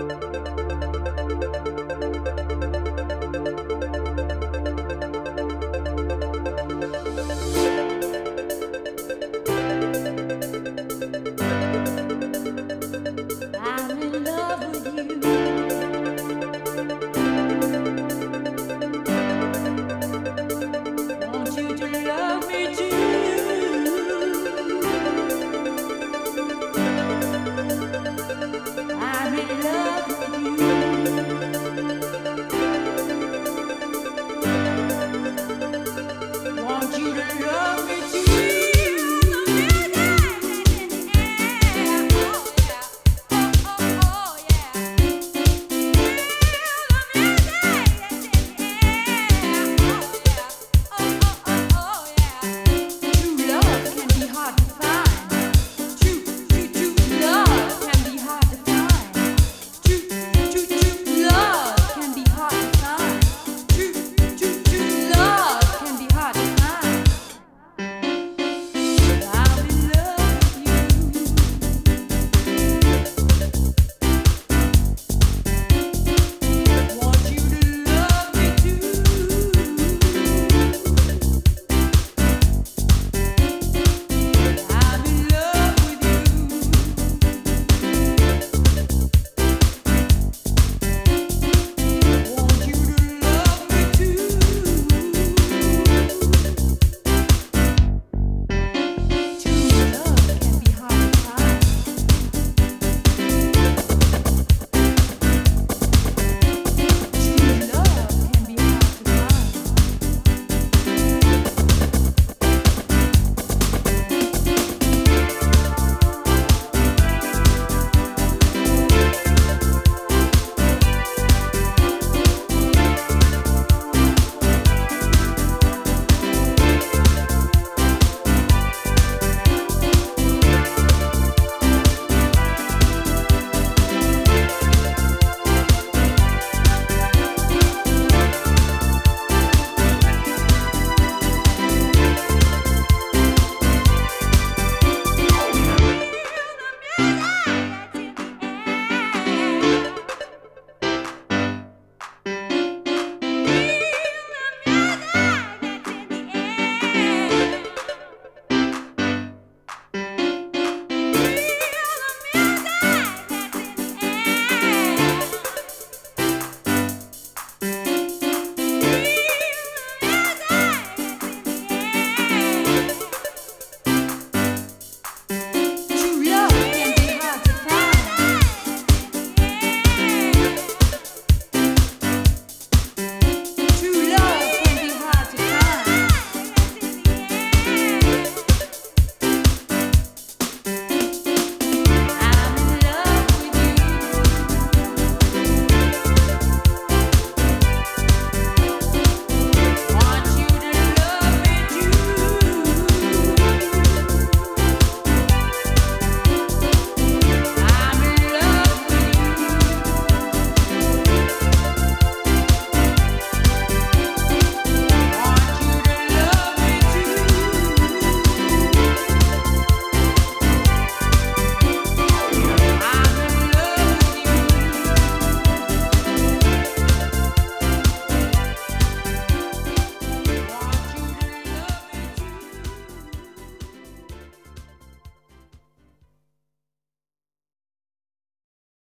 Música